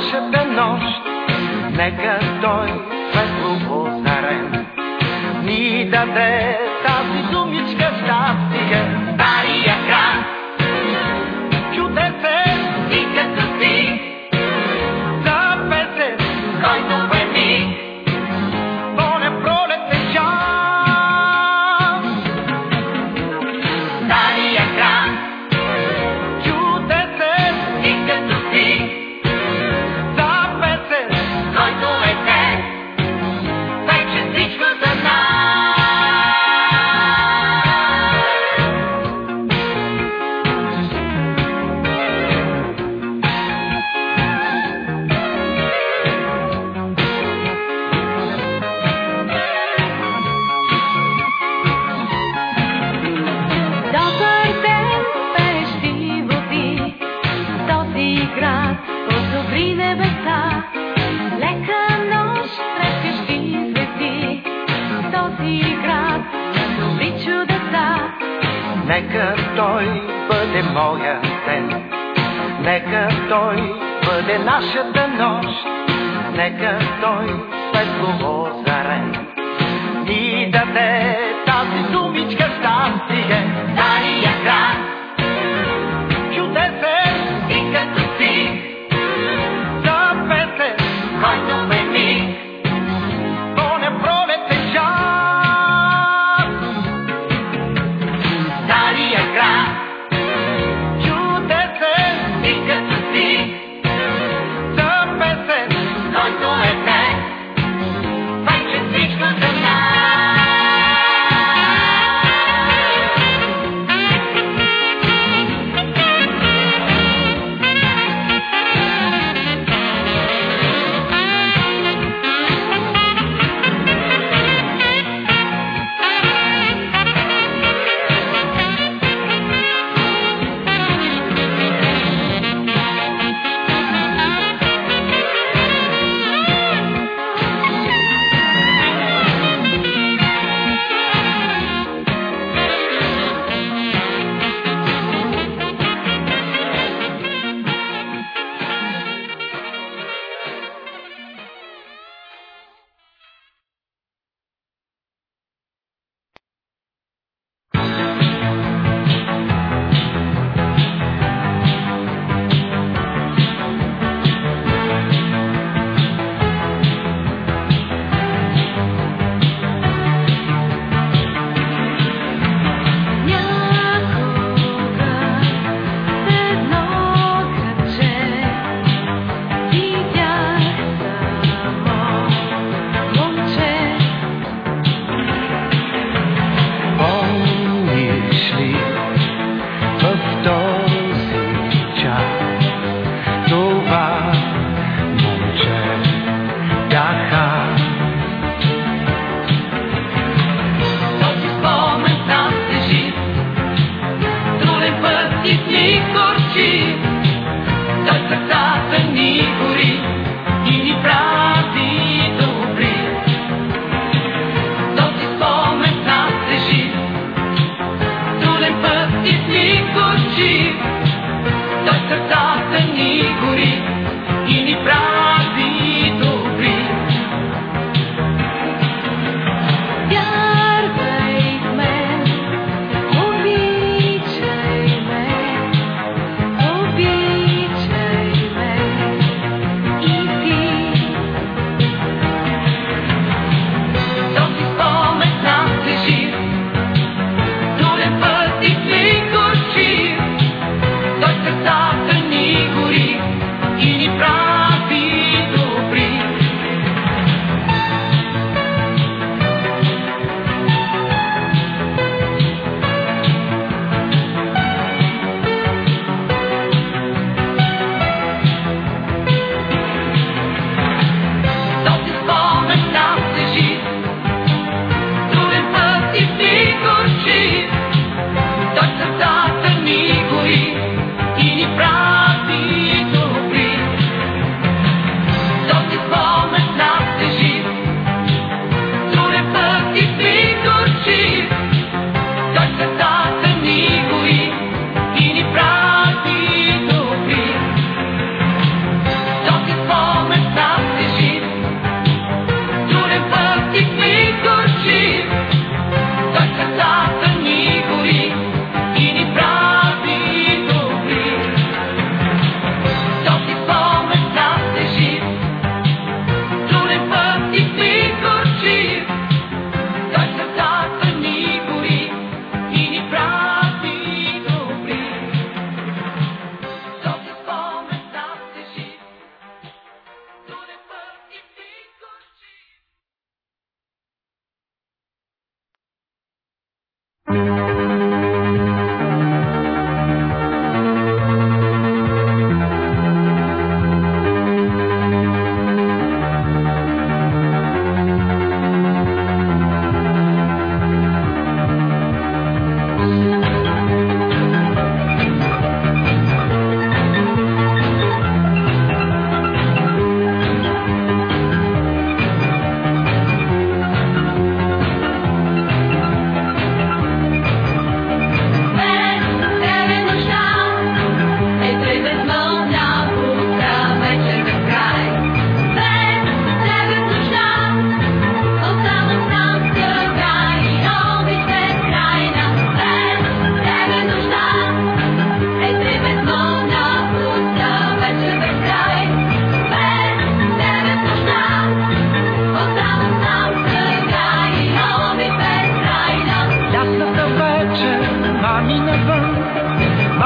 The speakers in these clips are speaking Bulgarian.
нашата нощ, нека той светло позарен ни даде тази дума. Нека той бъде моя ден, нека той бъде нашата нощ, нека той светло зарен. И даде тази думичка щастие,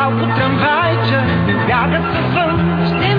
малко трамвайче, бяга със сън, ще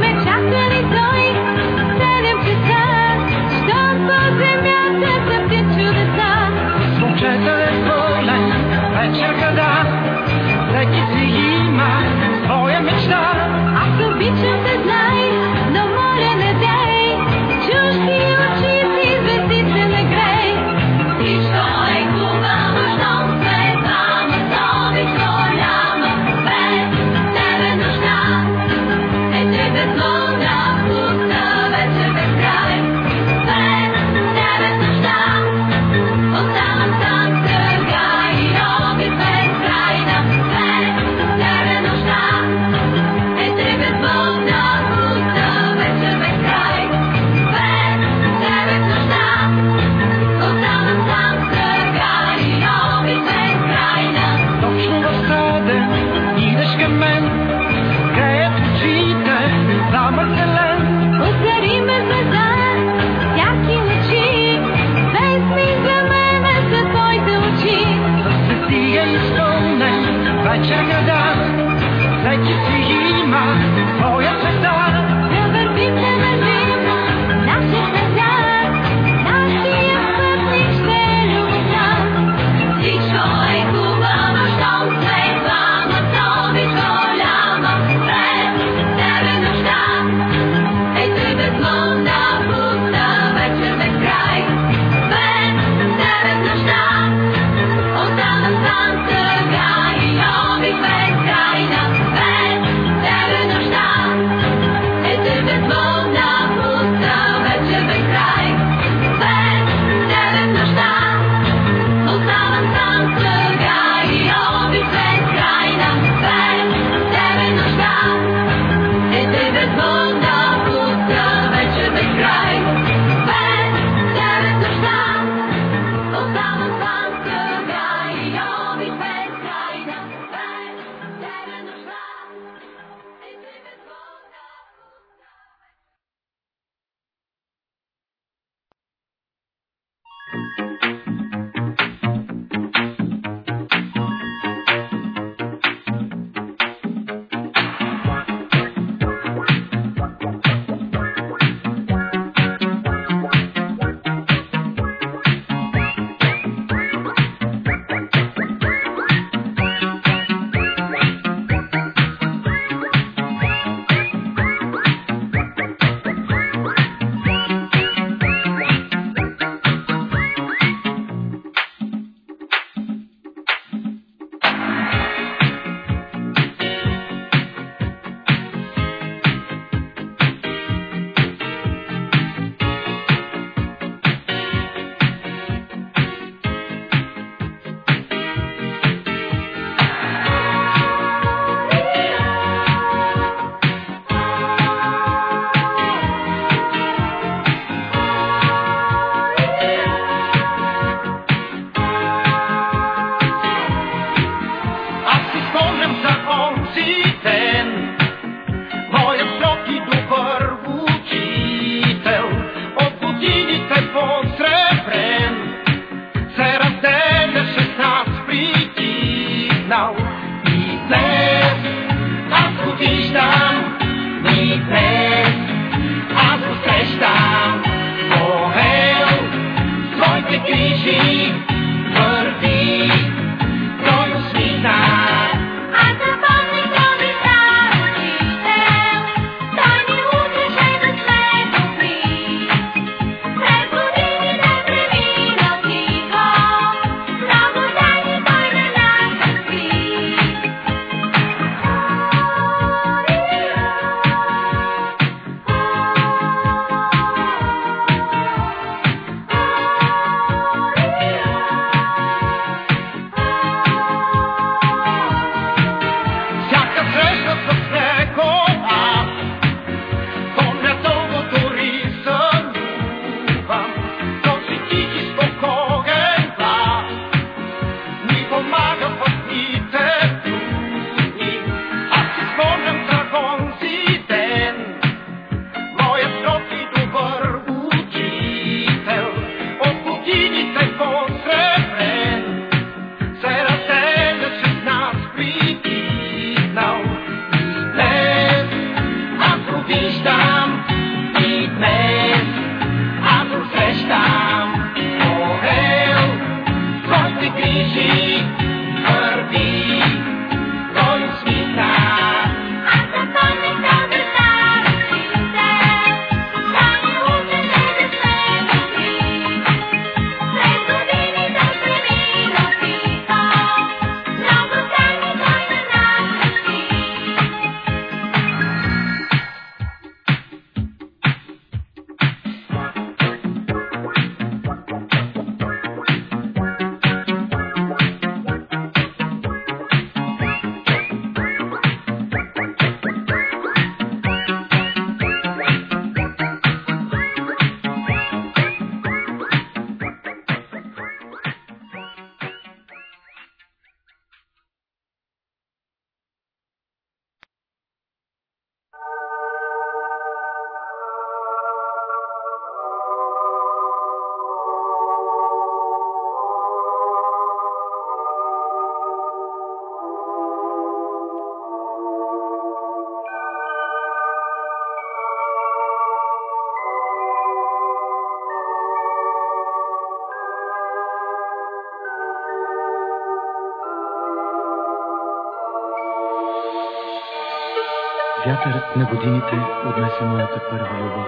Вятърът на годините отнесе моята първа любов.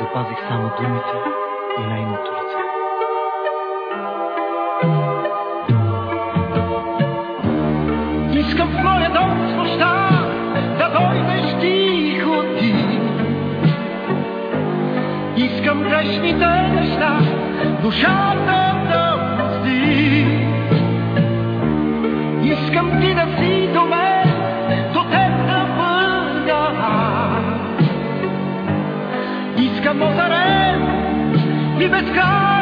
Запазих само думите и нейното лице. Искам в моя дом с да дойдеш тихо ти грешните неща, душата и безкраен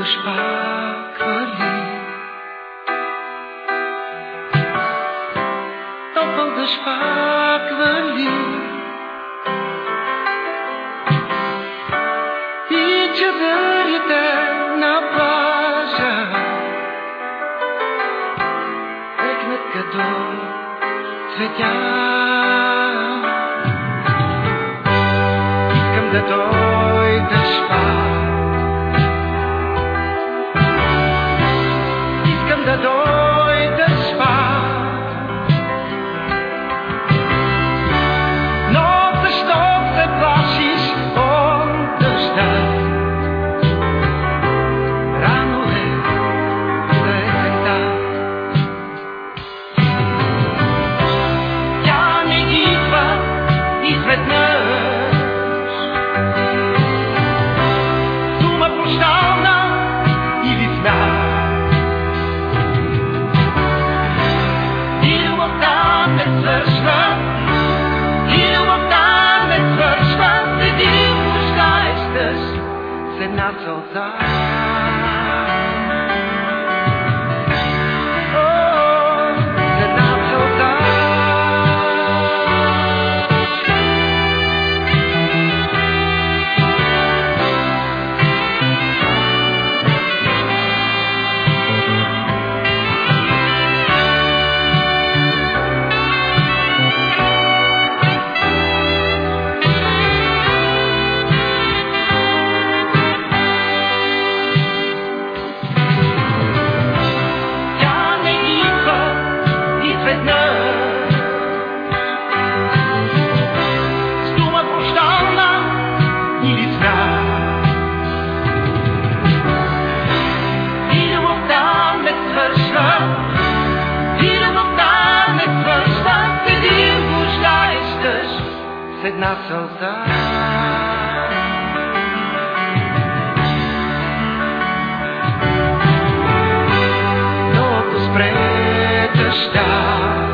的失。not so dark. No, pretos the.